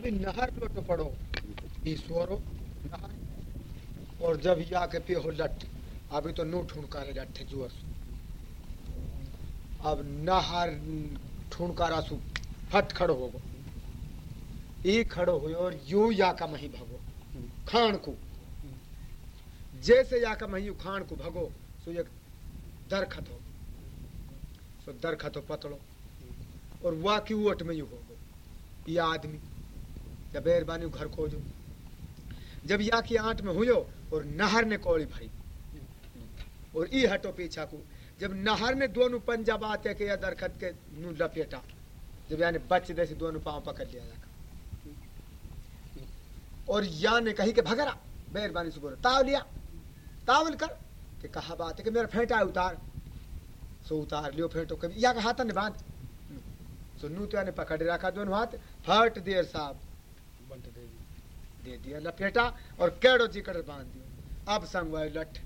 भी नहर लोट पड़ो, ईश्वरो, नहर। और जब या के पे हो लट, अभी तो नू ठुनका रे लट्ठे ज़ोर अब नहर ठुनका रासू फट खड़ो हो गो ई खड़ो हुयो और यू या का मही भगो खान को जैसे या का मही खान को भगो, सो एक दरखत हो। सो दरखत हो पतलो। और वा की में यू हो गो ये आदमी जब बेरबानी घर खोजो। जब या की आंट में हुयो और नहर ने कोड़ी भरी। और ई हटो पीछा को। जब नहर ने दोनों पंजाब बाते के या दरखत के नू लपेटा, जब यानी बच दे से दोनों पाँव पकड़ लिया जाकर और या ने कही के, भगरा मेहरबानी से बोलो ताव लिया। तावल कर कि कहा बात है कि मेरा फेंटा उतार। सो उतार लियो फेंटो कभी। या का हाथ ने बाँध। सो नू तो यानी पकड़ रखा दोनों हाथ। फट देर साहब। बंट दे दी, दे दिया, लपेटा और केड़ो जिकड़ बाँध दियो। अब संग वह लठ,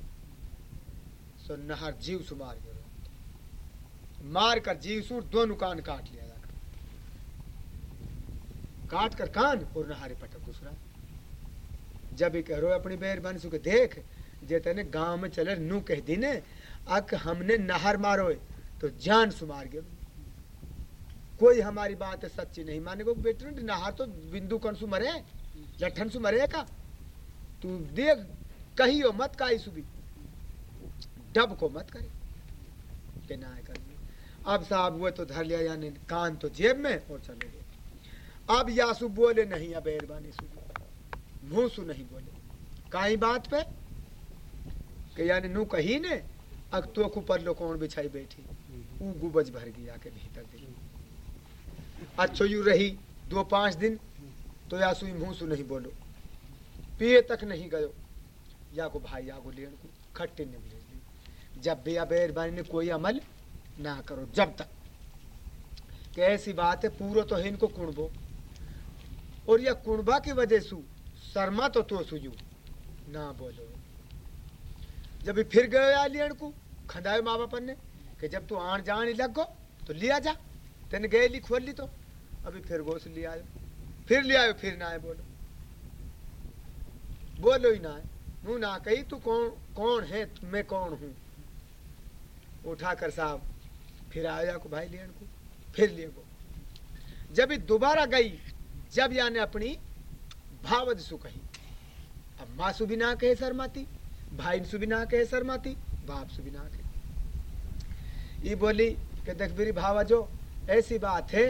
सो नहर जीव सु मार गयो मार कर जीव सु दोनों कान काट लिया जाकर काट कर कान और नहारे पटक दूसरा। जब कह रो अपनी मेहरबानी सु के देख, जे तेने गाँव में चले नू कह दी ने, अक हमने नहर मारो तो जान सु मार गयो कोई हमारी बात है सच्ची नहीं माने को बेटे नहर तो बिंदु कन सु मरे लठन सु मरे का। तू देख कहियो मत का सुबी। डब को मत करे। के ना कर। अब साहब वो तो धर लिया यानी कान तो जेब में और चले गए। अब यासु बोले नहीं अब एरबानी सु मुँह सु नहीं बोले। काई बात पे? कि यानी नू कही ने अग तो को पर लो कौन बिछाई बैठी? ऊ गुबज भर गया के भीतर दिल अच्छो यू रही, दो पाँच दिन तो यासु मुँह सु नहीं बोलो। पिए तक नहीं गयो। या को भाई, या को लेन को खट्टे ने दी जब भी अब एरबानी ने कोई अमल ना करो, जब तक। कि ऐसी बात है, पूरो तो है इनको कुणबो। और यह कुणबा की वजह सु, शर्मा तो तो सुजू ना बोलो। जब फिर गयो या लियण को खंदायो माँ बापन ने, कि जब तू आण जान लग गो तो लिया जा। तेने गए ली खोल ली तो। अभी फिर गोस ले आयो फिर ले आयो फिर ना आए, बोलो। बोलो ही ना आए। मुँह ना कही, तू कौन कौन है? मैं कौन हूँ? उठा कर साहब, फिर आया को भाई लियन को, फिर लिए को जब ये दोबारा गई, जब याने अपनी भावद सु कही अब माँ सु भी ना कहे शर्माती भाई सु भी ना कहे शर्माती, बाप सु भी ना कहे। ये बोली कि देख मेरी भावा जो ऐसी बात है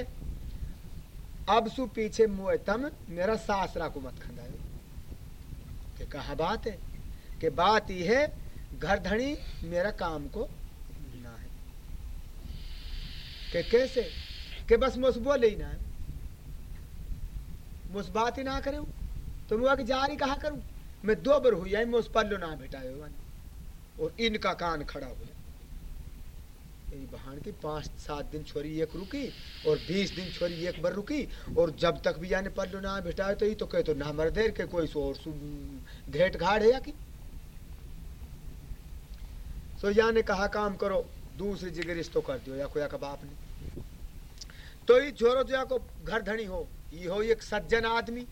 अब सु पीछे मुए तम, मेरा सासरा को मत खंदायो कि कहा बात है? कि बात ये है, घर धनी मेरा काम को ना है। कि कैसे? कि बस मुझ बोले ही ना है। मुझ बात ही ना करे तो मुझे जारी कहा करूँ? मैं दो बार हुई आई मुझ पल्लो ना भेटायो और इनका कान खड़ा हुआ यही बहान की पाँच सात दिन छोरी एक रुकी और बीस दिन छोरी एक बार रुकी और जब तक भी यानी पल्लो ना भेटाए तो ये तो कहे तो ना मर देर के कोई और घेट घाड़ है या की? तो या ने कहा काम करो, दूसरी जगह रिश्तो कर दियो या कोई का बाप ने। तो ये छोरो जो को घर धनी हो, ये हो एक सज्जन आदमी।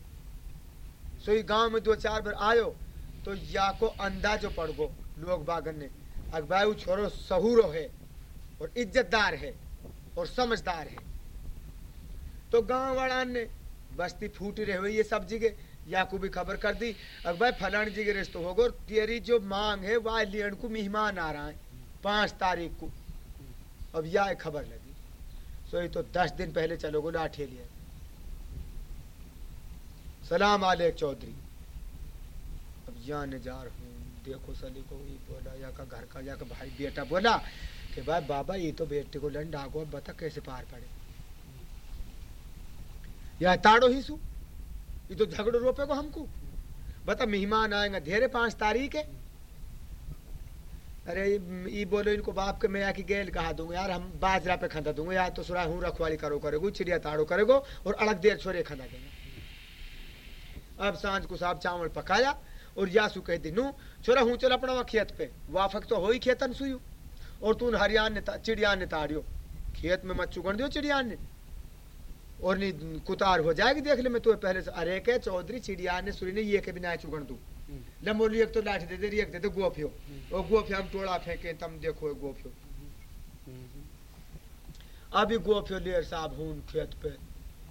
सो ये गाँव में दो चार बार आयो तो या को अंदाजो पड़ गो, लोग बागन ने अगबाऊ छोरो सहूरो है। और इज्जतदार है और समझदार है। तो गाँव वाला ने बस्ती फूट रहे हुए ये सब जगह या को भी खबर कर दी अब भाई फलान जी के रिश्तो होगा और तेरी जो मांग है वह लेन को मेहमान आ रहा है, पाँच तारीख को। अब यह खबर लगी। सो ये तो दस दिन पहले चलोगे लाठे लिए सलाम आलेक चौधरी। अब जा रहा हूँ, देखो सली को बोला, या का घर का, या का भाई बेटा बोला कि भाई बाबा ये तो बेटे को लंड आगो अब बता कैसे पार पड़े? या ताड़ो ही सू? ये तो झगड़ो रोपे को हमको। बता मेहमान आएँगे, धेरे पाँच तारीख है। अरे, ये बोलो इनको बाप के मैं आके गेल कहा दूँगा, यार हम बाजरा पे खंदा दूँगा यार तो सुरा हूँ रखवाली करो करेगो, चिड़िया ताड़ो करेगो, और अलग देर छोरे खंदा देंगे। अब साँझ को साहब चावल पकाया, और यासु कह दी, नू, छोरा हूँ चल अपना खेत पे, वाफक तो हो ही खेतन सुयू। और तू हरियाण ने चिड़िया ने ताड़ियो। खेत में मत चुगण दियो चिड़िया ने और नहीं कुतार हो जाएगी देख ले मैं तुम्हें पहले से अरे के चौधरी चिड़िया ने सुरी ने ये के बिना चुगण तू लंबोली एक तो लाठी दे दे एक दे दे गोफियो। और गोफियो हम टोड़ा फेंके तम देखो गोफियो। अभी गोफियो लेर साहब हूँ खेत पे।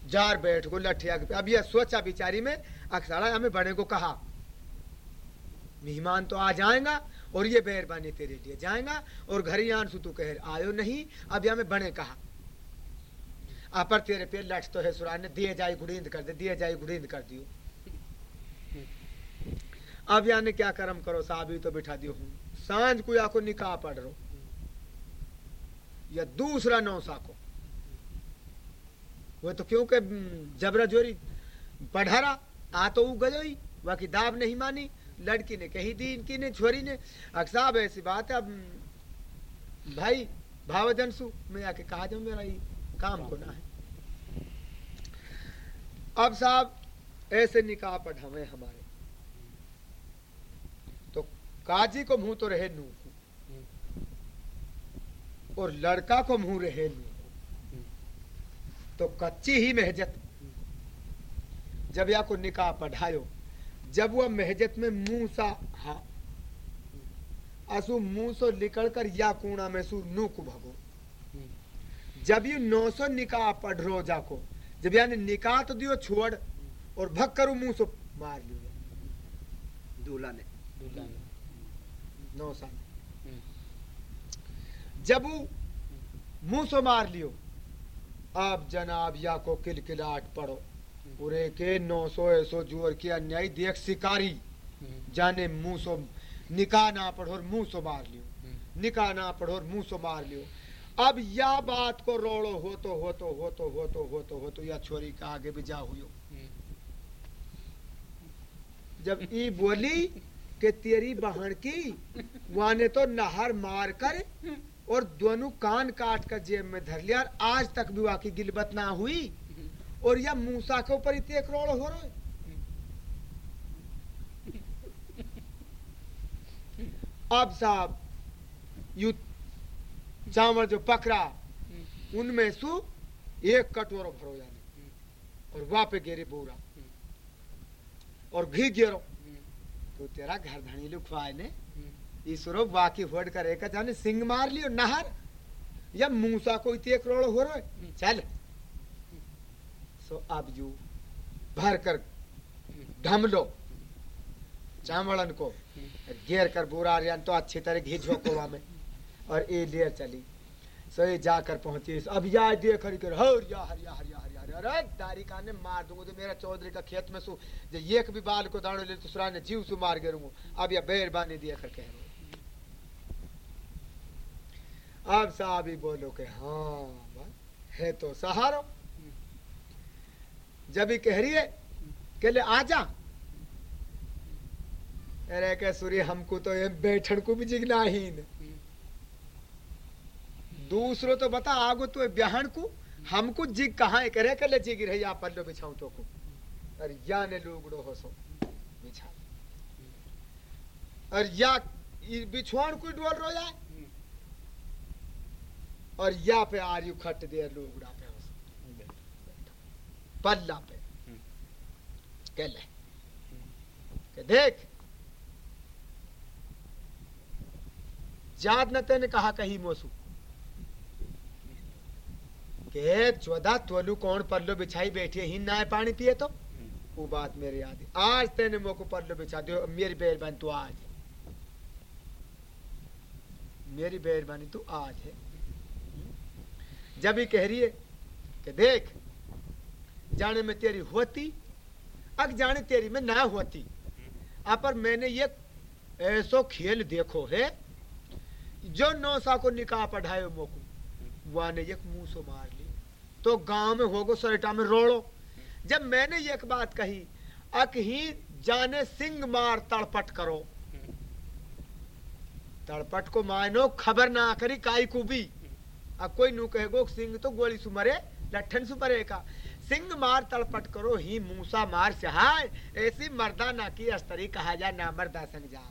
जार बैठ को लठिया पे। अब ये सोचा बिचारी में अक्सरा हमें बड़े को कहा मेहमान तो आ जाएगा और ये मेहरबानी तेरे लिए। जाएगा और घर ही सु तू कह, आयो नहीं। अब हमें बने कहा। अपर तेरे पे लठ तो है सुरा ने दिए जाए गुड़ींद कर दे, दिए जाए गुड़ींद कर दियो। अब यानी क्या कर्म करो? साहब तो बिठा दियो हूँ। साँझ को या को निकाह पढ़ रो। या दूसरा नौसा को वो तो क्योंकि जबरा जोरी। पढ़ारा आ तो वो गई बाकी दाब नहीं मानी। लड़की ने कही दी, इनकी ने, छोरी ने। अक्साब ऐसी बात है, अब भाई भावजनसु मैं आके कहा जाऊँ, मेरा ये काम को ना है। अब साहब, ऐसे निकाह पढ़ावे हमारे। तो काजी को मुँह तो रहे नू और लड़का को मुँह रहे नू तो कच्ची ही मेहजत। जब या को निकाह पढ़ायो जब वह मेहजत में मुँह सा हा असु मुँह सो निकल कर या कूणा में सु नू को भगो। जब यू नौ सौ निकाह पढ़ रो जाको जब यानी निकाह तो दियो छोड़ और भग करू मुँह सो मार लियो। दूल्हा ने। नौ। साल जब वो मुँह सो मार लियो आप जनाब या को किलकिलाट पड़ो पूरे के नौ सौ ऐसो जुअर की अन्याय देख शिकारी। जाने मुँह सो निकाह ना पढ़ो मुँह सो मार लियो। निकाह ना पढ़ो मुँह सो मार लियो। अब या बात को रोड़ो हो तो हो तो हो तो हो तो हो तो हो तो या छोरी का आगे भी जा हुई जब ई बोली कि तेरी बहन की वाने तो नहर मार कर और दोनों कान काट कर जेब में धर लिया और आज तक भी वाकी गिलबत ना हुई। और यह मूसा के ऊपर इतने करोड़ हो रहे अब साहब, यू चावल जो पकड़ा, उनमें सु एक कटोरो भरो जाने। और वापे गेरे बोरा। और घी गेरो तो तेरा घर धनी लुखवाए ने, ईश्वरो बाकी होड़ कर एक जाने सिंह मार लियो नहर। या मूसा को इतने करोड़ हो रहे चल। सो अब यू भर कर ढम लो। चावलन को। घेर कर बुरा रियान तो अच्छी तरह घी झोंको में। और ये लेर चली। सो ये जाकर पहुँची। अब या देख कर, हर या हर या हर या हर या अरे दारी का ने मार दूँगा तो मेरा चौधरी का खेत में सु, जे एक भी बाल को दाणो ले तो सुरा ने जीव सु मार गिरूँगा अब या बेरबानी दिया कर कह रहा अब साहब ही बोलो के हाँ है तो सहारो। जब ही कह रही है के ले आजा अरे के सूर्य हमको तो ये बैठन को भी जिगना ही दूसरो तो बता, आगो तो ब्याहन को, हमको जिग कहा करे के ले, जिग रही आप पल्लो बिछाऊ तो को। और या ने लोगड़ो हो सो, बिछा। और या बिछवान को डोल रो जाए और या पे आर्यू खट दे लोगड़ा। पल्ला पे। कह ले के देख। जाद न तेने कहा कही मोसू। के चौदह तोलू कौन पल्लो बिछाई बैठी ही ना पानी पिए तो? वो बात मेरे याद है। आज तेने मोको पल्लो बिछा दियो मेरी बेरबानी तू आज है। मेरी बेरबानी तू आज है। जब ही कह रही है कि देख। जाने में तेरी होती, अग जाने तेरी में ना होती। पर मैंने ये ऐसो खेल देखो है, जो नौसा को निकाह पढ़ाए मोको, वाने एक मुँह सो मार ली। तो गाँव में होगो, सरेटा में रोड़ो। जब मैंने एक बात कही अक ही जाने सिंह मार तड़पट करो। तड़पट को मानो खबर ना करी काई को भी अब कोई नू कहेगो सिंह तो गोली सुमरे लठन सुमरे का। सिंह मार तड़पट करो ही मूसा मार सहाय। ऐसी मर्दा ना की अस्तरी कहा जा ना मर्दा संग जा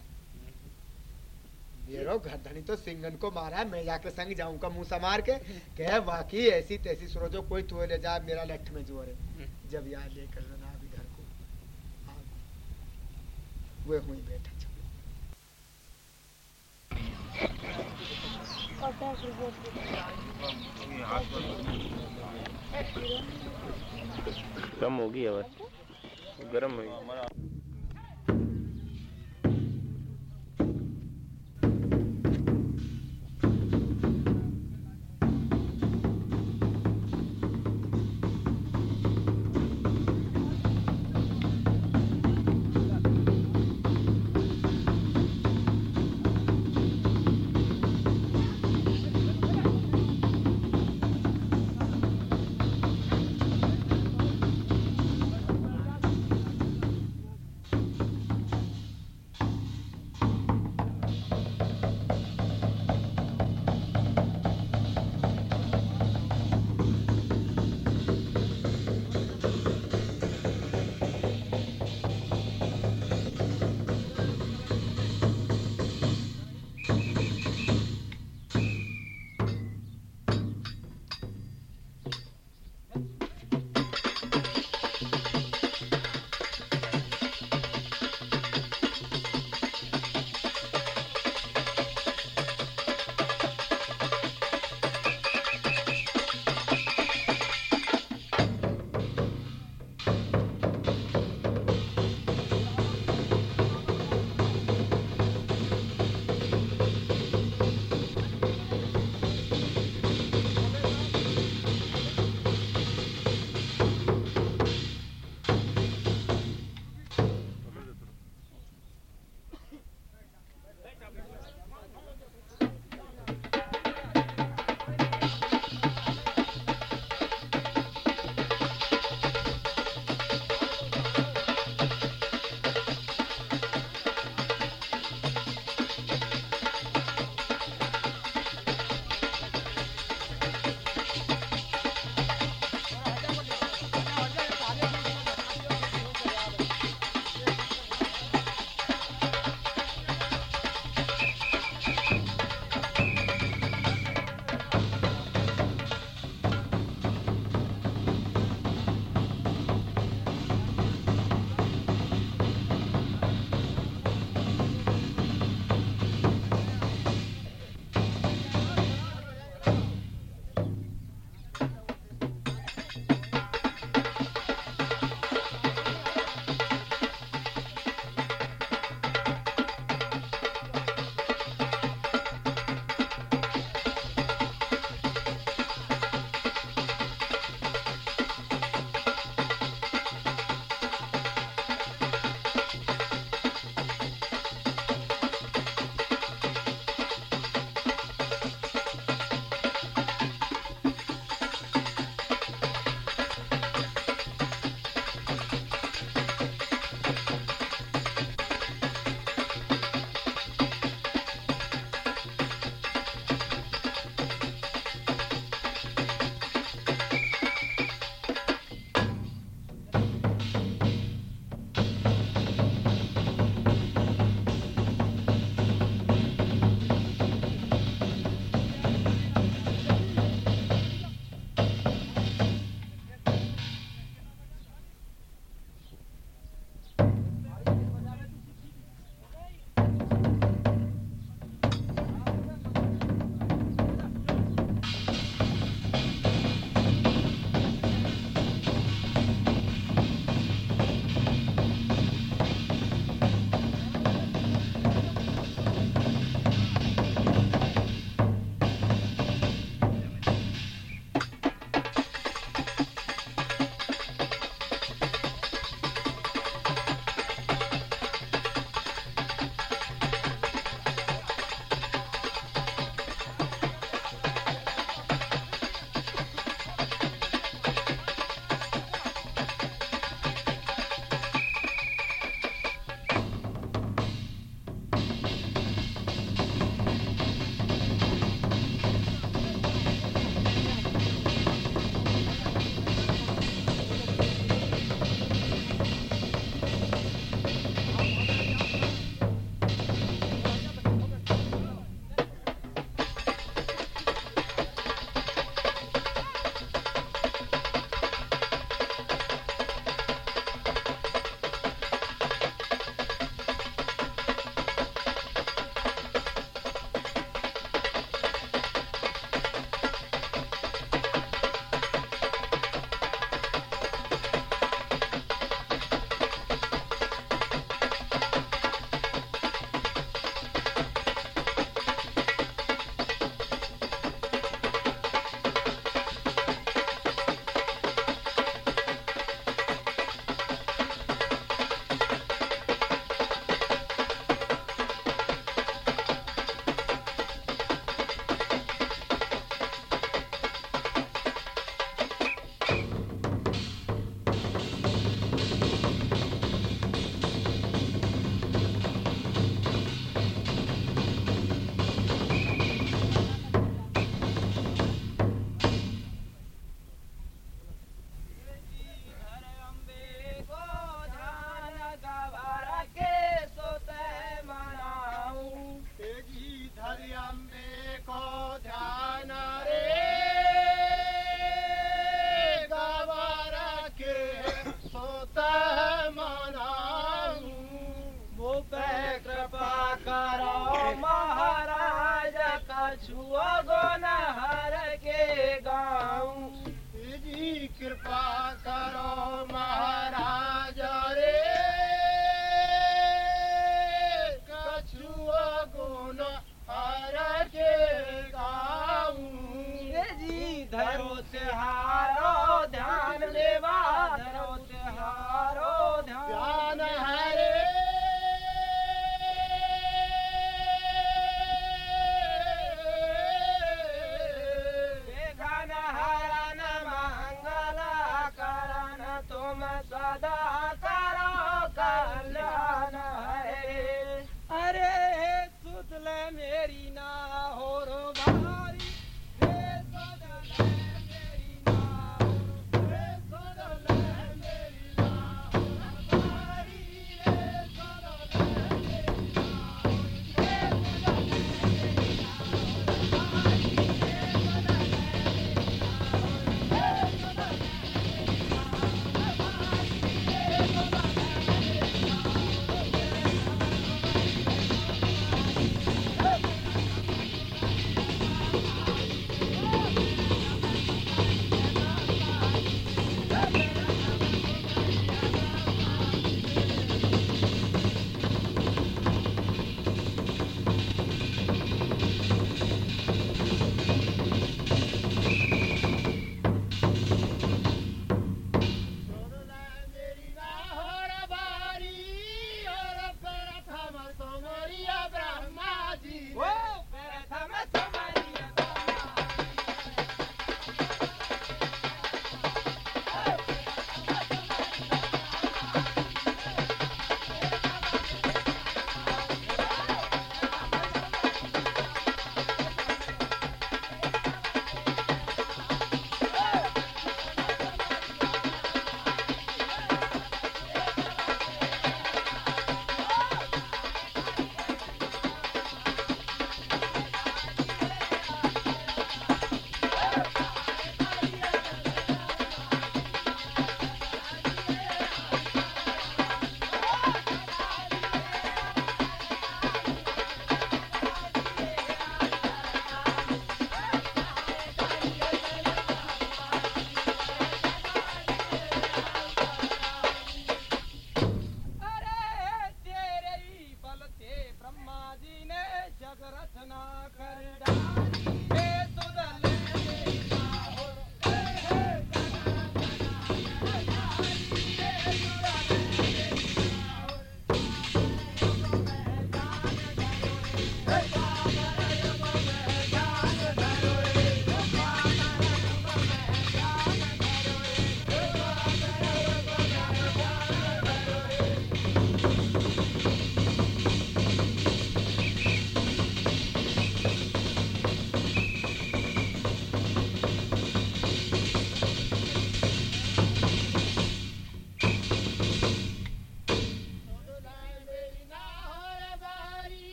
ये रो घरधनी तो सिंगन को मारा है मैं जाके संग जाऊँगा मुँह समार के। कह वाकई ऐसी तैसी सरोजो कोई तो ले जा मेरा लठ में ज़ोर है। जब यहाँ लेकर जाना अभी घर को। हाँ। वे हुई बैठा चलो कम होगी हवा गर्म होगी।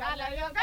ಕಲಯುಗ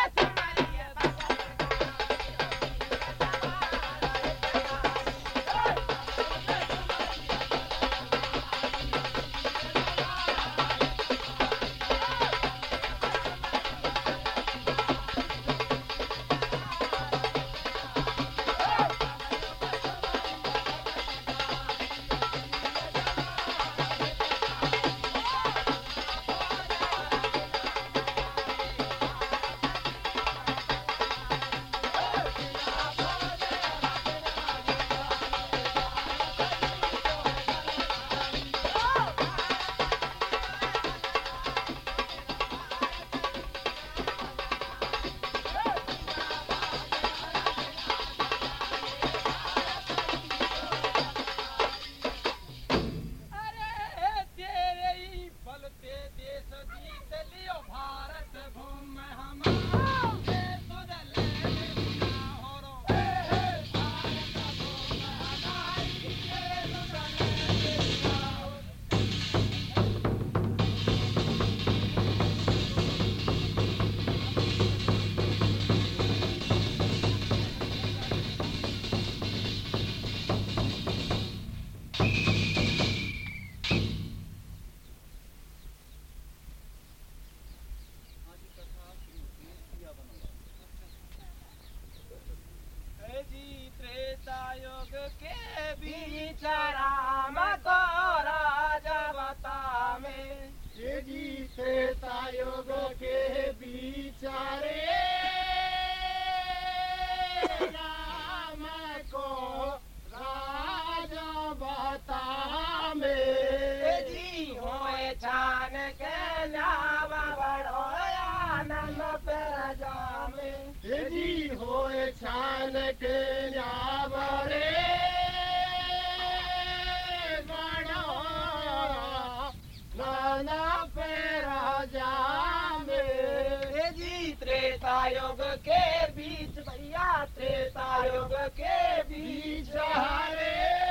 छान के लावा बढ़ोया नम पर जी होए छान के लावा रे नाना पेरा जामे जी युग के बीच भैया त्रेता युग के बीच हरे।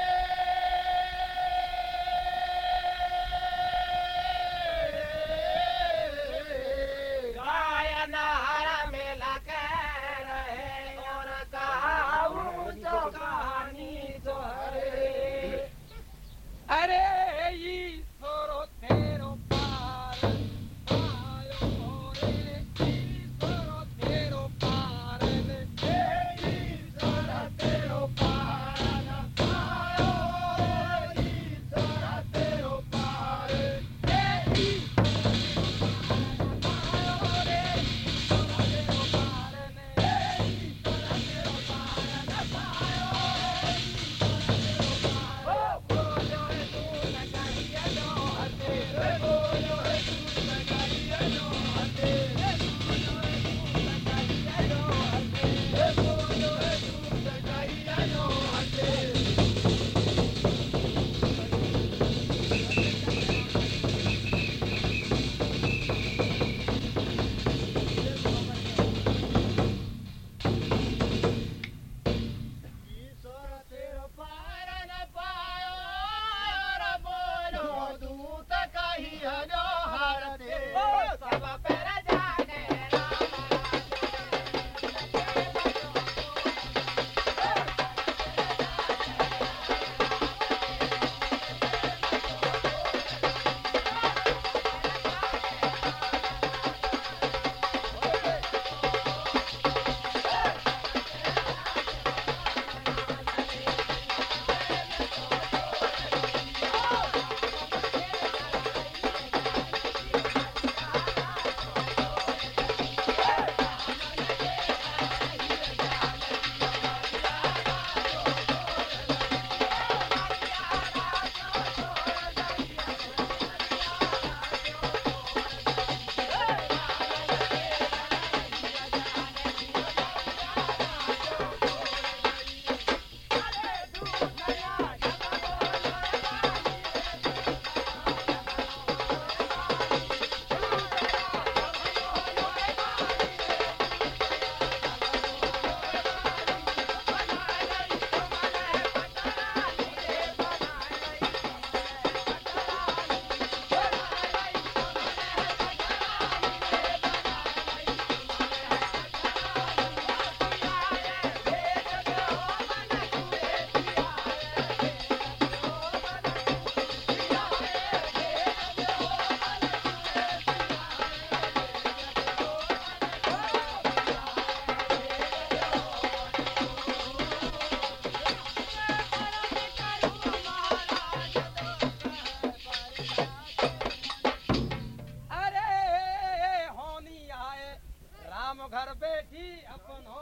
बेटी अपन हो।